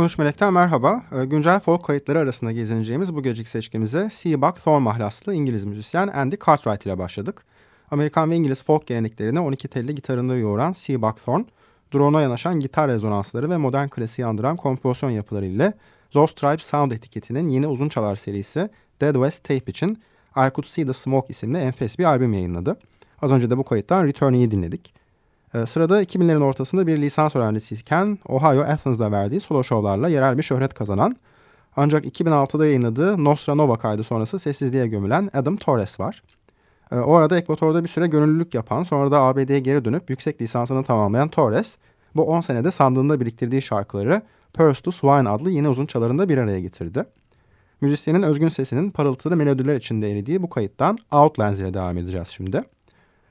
13 Melek'ten merhaba. Ee, güncel folk kayıtları arasında gezineceğimiz bu geceki seçkimize Seabuck Thorn mahlaslı İngiliz müzisyen Andy Cartwright ile başladık. Amerikan ve İngiliz folk geleneklerini 12 telli gitarında yoğuran Seabuck Thorn, drone'a yanaşan gitar rezonansları ve modern klasiği andıran kompozisyon yapıları ile Lost Tribes Sound etiketinin yeni uzun çalar serisi Dead West Tape için I Could See The Smoke isimli enfes bir albüm yayınladı. Az önce de bu kayıttan Returning'i dinledik. Ee, sırada 2000'lerin ortasında bir lisans öğrencisiyken Ohio Athens'da verdiği solo şovlarla yerel bir şöhret kazanan ancak 2006'da yayınladığı Nostra Nova kaydı sonrası sessizliğe gömülen Adam Torres var. Ee, o arada Ekvator'da bir süre gönüllülük yapan sonra da ABD'ye geri dönüp yüksek lisansını tamamlayan Torres bu 10 senede sandığında biriktirdiği şarkıları Purse to Swine adlı yeni uzun çalarında bir araya getirdi. Müzisyenin özgün sesinin parıltılı melodiler içinde eridiği bu kayıttan Outlands ile devam edeceğiz şimdi.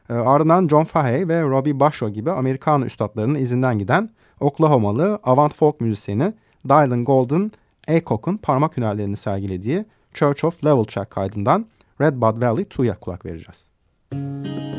E, ardından John Fahey ve Robbie Basho gibi Amerikan üstadlarının izinden giden Oklahomalı avant folk müzisyeni Dylan Golden Aycock'un parmak hünerlerini sergilediği Church of Level Track kaydından Red Bud Valley 2'ya kulak vereceğiz. Müzik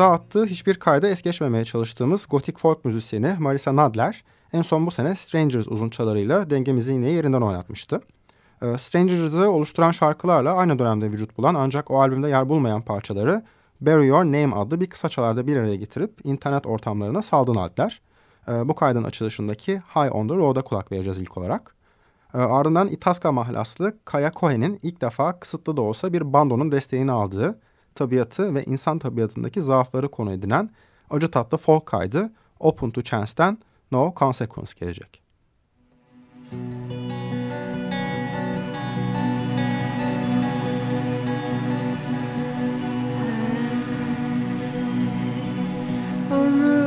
imza attığı hiçbir kayda es geçmemeye çalıştığımız gotik folk müzisyeni Marisa Nadler en son bu sene Strangers uzunçalarıyla dengemizi yine yerinden oynatmıştı. Ee, Strangers'ı oluşturan şarkılarla aynı dönemde vücut bulan ancak o albümde yer bulmayan parçaları Bury Your Name adlı bir kısa çalarda bir araya getirip internet ortamlarına saldın Adler. Ee, bu kaydın açılışındaki High on the Road'a kulak vereceğiz ilk olarak. Ee, ardından Itasca mahlaslı Kaya Cohen'in ilk defa kısıtlı da olsa bir bandonun desteğini aldığı tabiatı ve insan tabiatındaki zaafları konu edinen acı tatlı folk kaydı Open to Chance'den No Consequence gelecek. On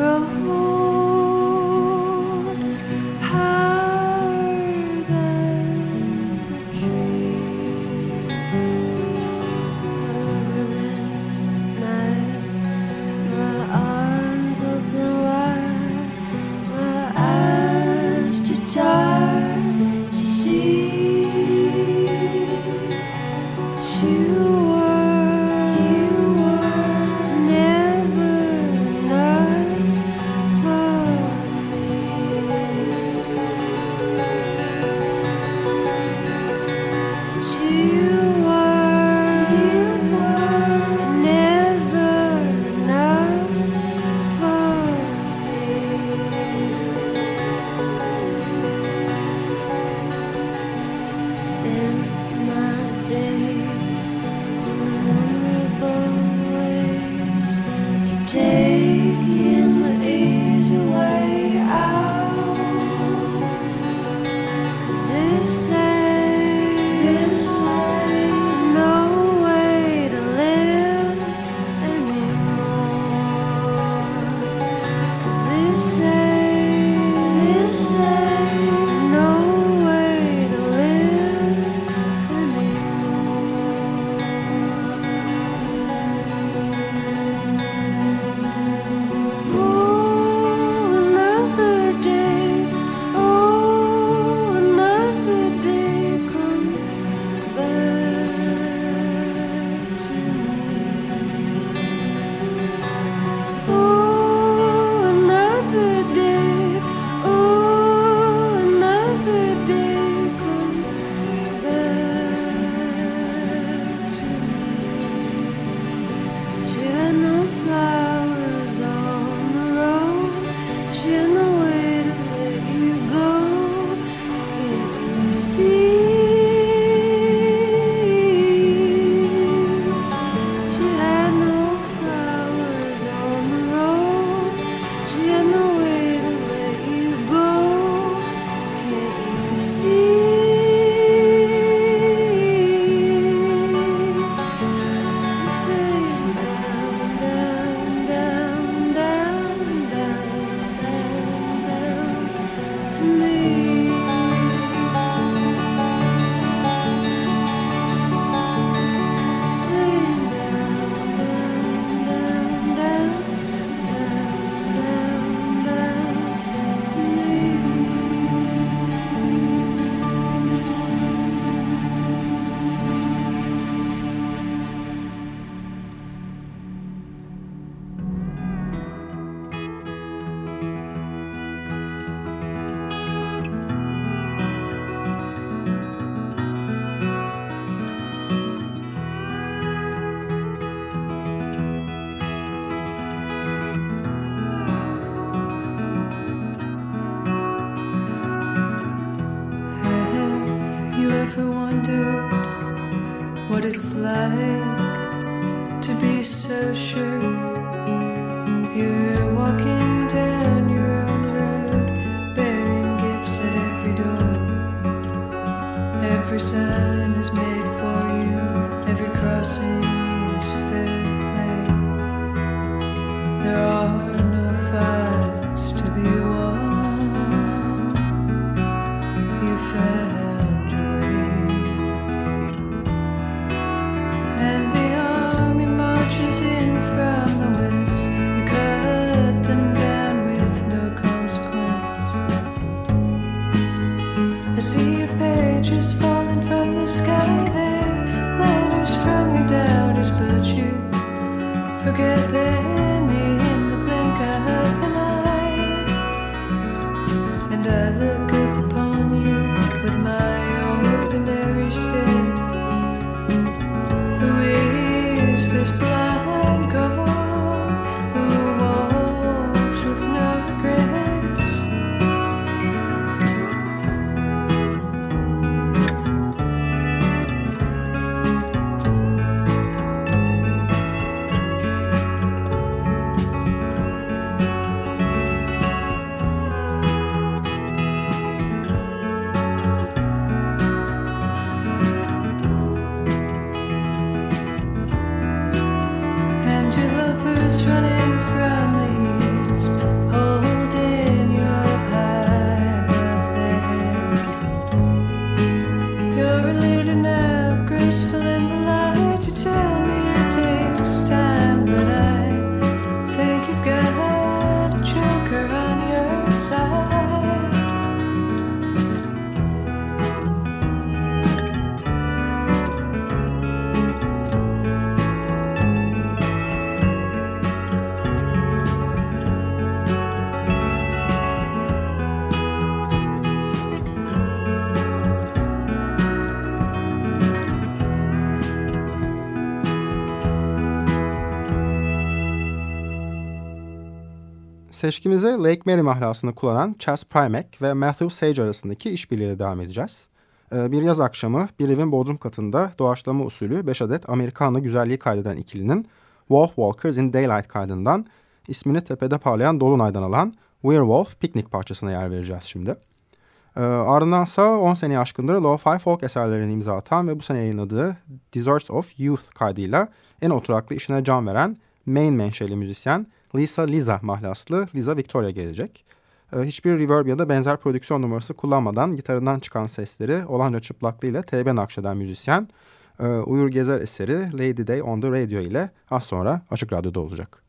Seçkimize Lake Mary mahlasını kullanan Chas Primack ve Matthew Sage arasındaki işbirliğiyle devam edeceğiz. Ee, bir yaz akşamı bir evin bodrum katında doğaçlama usulü 5 adet Amerikanlı güzelliği kaydeden ikilinin Wolf Walkers in Daylight kaydından ismini tepede parlayan Dolunay'dan alan Werewolf Picnic parçasına yer vereceğiz şimdi. Ee, ardındansa 10 seneyi aşkındır lo-fi folk eserlerini imza atan ve bu sene yayınladığı Deserts of Youth kaydıyla en oturaklı işine can veren Maine menşeli müzisyen Lisa Liza mahlaslı Liza Victoria gelecek. Ee, hiçbir reverb ya da benzer prodüksiyon numarası kullanmadan gitarından çıkan sesleri olanca çıplaklığıyla TB nakşeden müzisyen e, Uyur Gezer eseri Lady Day on the Radio ile az sonra Açık Radyo'da olacak.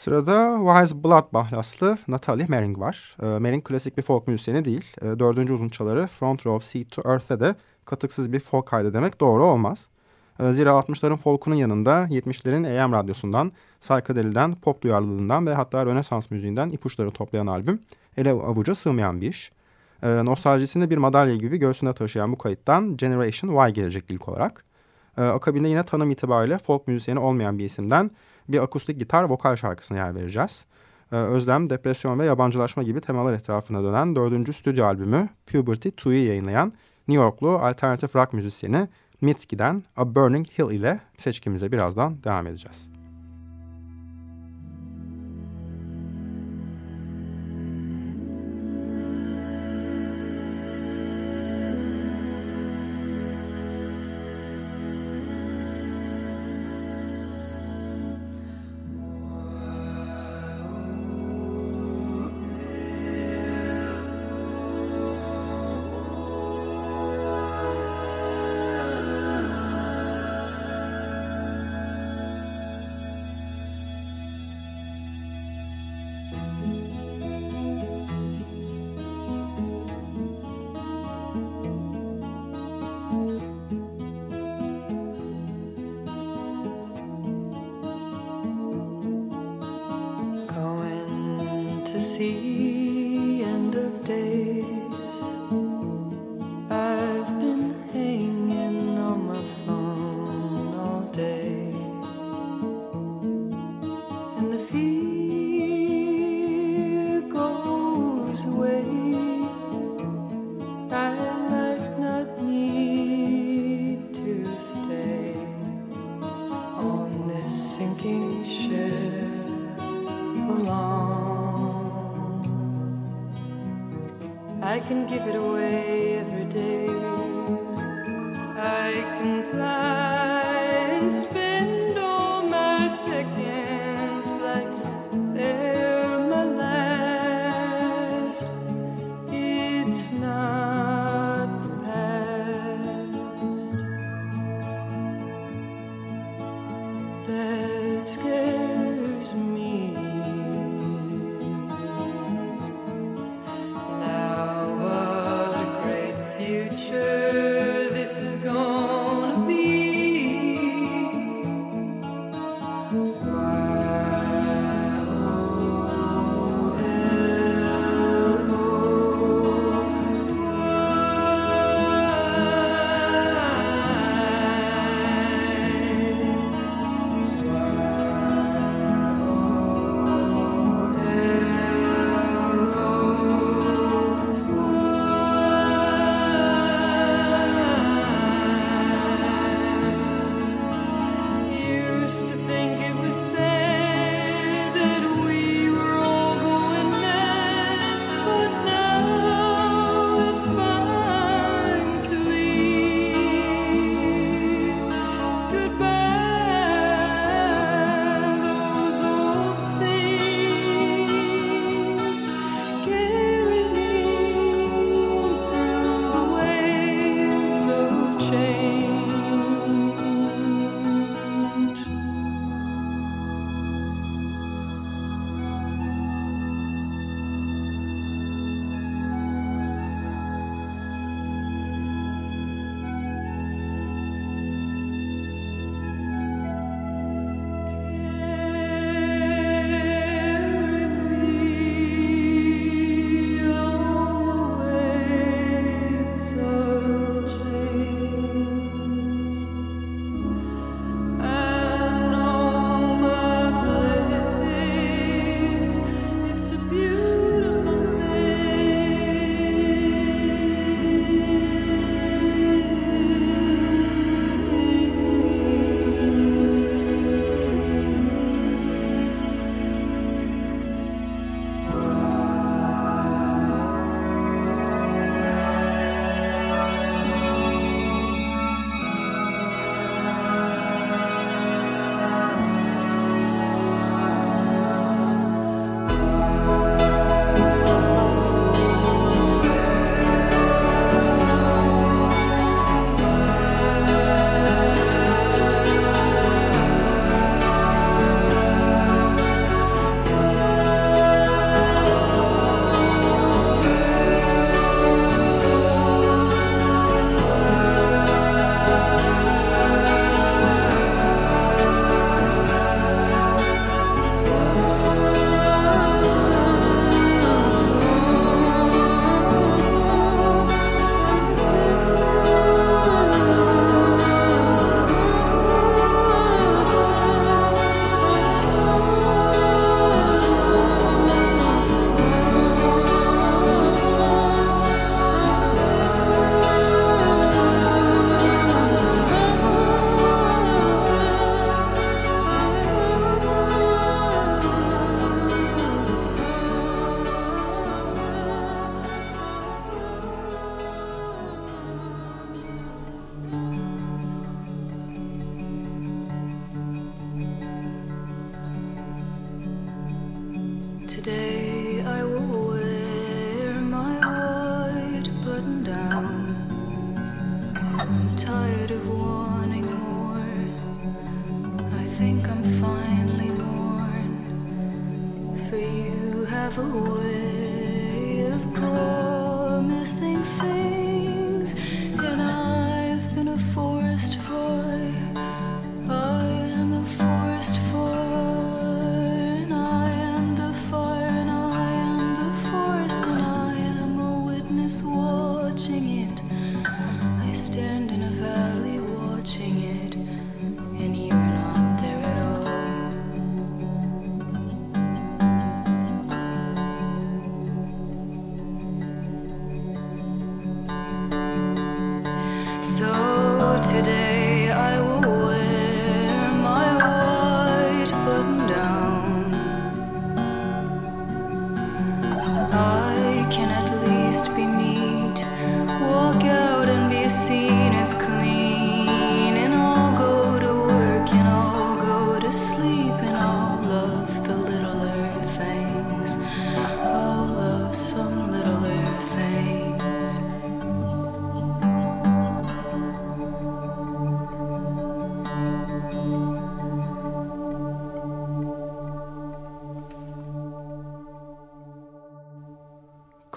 Sırada Wise Blood mahlaslı Natalie Mering var. E, Mering klasik bir folk müzisyeni değil. E, dördüncü uzunçaları Front Row Seat to Earth'e de katıksız bir folk kaydı demek doğru olmaz. E, zira 60'ların folkunun yanında 70'lerin AM radyosundan, psychedeliden, pop duyarlılığından ve hatta Rönesans müziğinden ipuçları toplayan albüm ele avuca sığmayan bir iş. E, nostaljisini bir madalya gibi göğsünde taşıyan bu kayıttan Generation Y gelecek ilk olarak. E, akabinde yine tanım itibariyle folk müzisyeni olmayan bir isimden bir akustik gitar vokal şarkısına yer vereceğiz. Ee, Özlem, depresyon ve yabancılaşma gibi temalar etrafına dönen dördüncü stüdyo albümü Puberty 2'yi yayınlayan New Yorklu alternatif rock müzisyeni Mitski'den A Burning Hill ile seçkimize birazdan devam edeceğiz. see.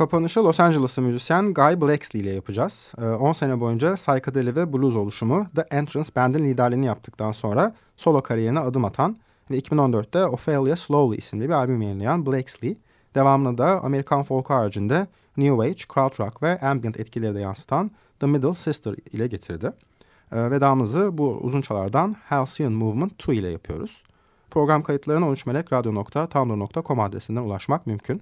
Kapanışı Los Angeles'lı müzisyen Guy Blaxley ile yapacağız. Ee, 10 sene boyunca psychedeli ve blues oluşumu The Entrance Band'in liderliğini yaptıktan sonra solo kariyerine adım atan ve 2014'te Ophelia Slowly isimli bir albüm yayınlayan Blaxley, devamlı da Amerikan folk haricinde New Age, Krautrock ve Ambient etkileri de yansıtan The Middle Sister ile getirdi. Ee, vedamızı bu uzun çalardan Halcyon Movement 2 ile yapıyoruz. Program kayıtlarına 13melekradyo.tumblr.com adresinden ulaşmak mümkün.